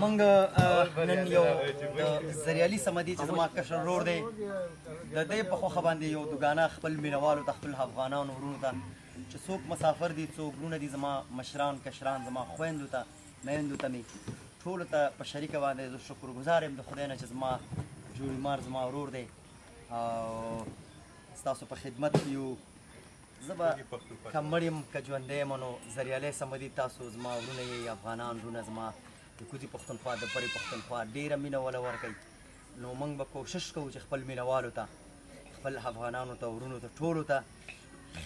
مونږ نن یو زریالي سمدي چې زما کشر رور دی د دې په خو باندې یو دوګانه خپل مینوالو ته خپل افغانانو ورونو ته چې څوک مسافر دي څوک ورونه دي زما مشران کشران زما خويندو ته میندو ته می ټول ته په شریکه باندې زه شکر گزار یم د خدای نه چې زما جوړی مار زما ورور دی او تاسو په خدمت کې یو زبا کمړیم کجوندې منو زریاله سمدي تاسو زما ورونه افغانان ورونه زما د کوزي پښتونخوا د بري پښتونخوا ډیره مینه ولا ورکړي نو موږ به کوشش کوو چې خپل مینوالو ته خپل افغانانو ته ورونو ته ټولو ته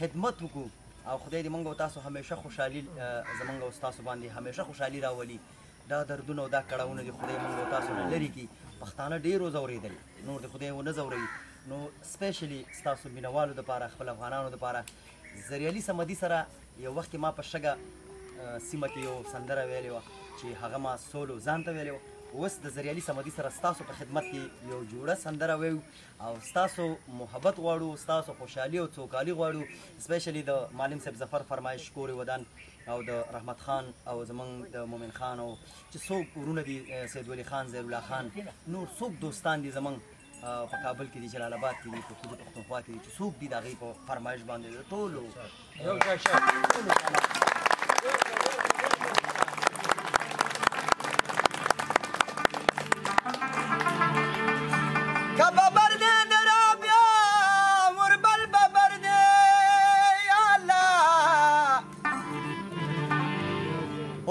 خدمت وکړو او خدای دې موږ تاسو همیشه خوشحالي زمونږ او تاسو باندې همیشه خوشحالي راولي دا دردونه او دا کړهونه دې خدای موږ تاسو نه لري کی پښتانه ډیر زوریدل نور دې خدای و نه زوري نو سپیشلی تاسو مینوالو د پاره خپل افغانانو د پاره زریالي سمدي سره یو وخت ما په شګه سیمه کې یو سندره ویلې وه چې هغه ما سولو ځان ته ویلی اوس د زریالي سمدي سره ستاسو په خدمت کې یو جوړه سندره ویو او ستاسو محبت غواړو ستاسو خوشحالي او څوکالي غواړو اسپیشلی د معلم صاحب ظفر فرمایش کوري ودان او د رحمت خان او زمنګ د مومن خان او چې څوک ورونه دي سید ولی خان زیر الله خان نور څوک دوستان دي زمنګ په کابل کې د جلال آباد کې په خود پښتونخوا کې چې څوک دي د هغې په فرمایش باندې ټولو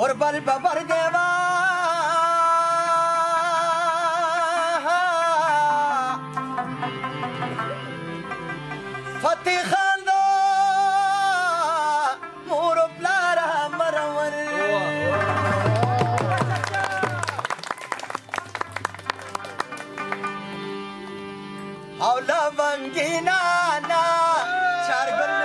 ஒரு பல்பவர் தேவா فتح خان دا مور پلار مرور او لونگینا نا چارګل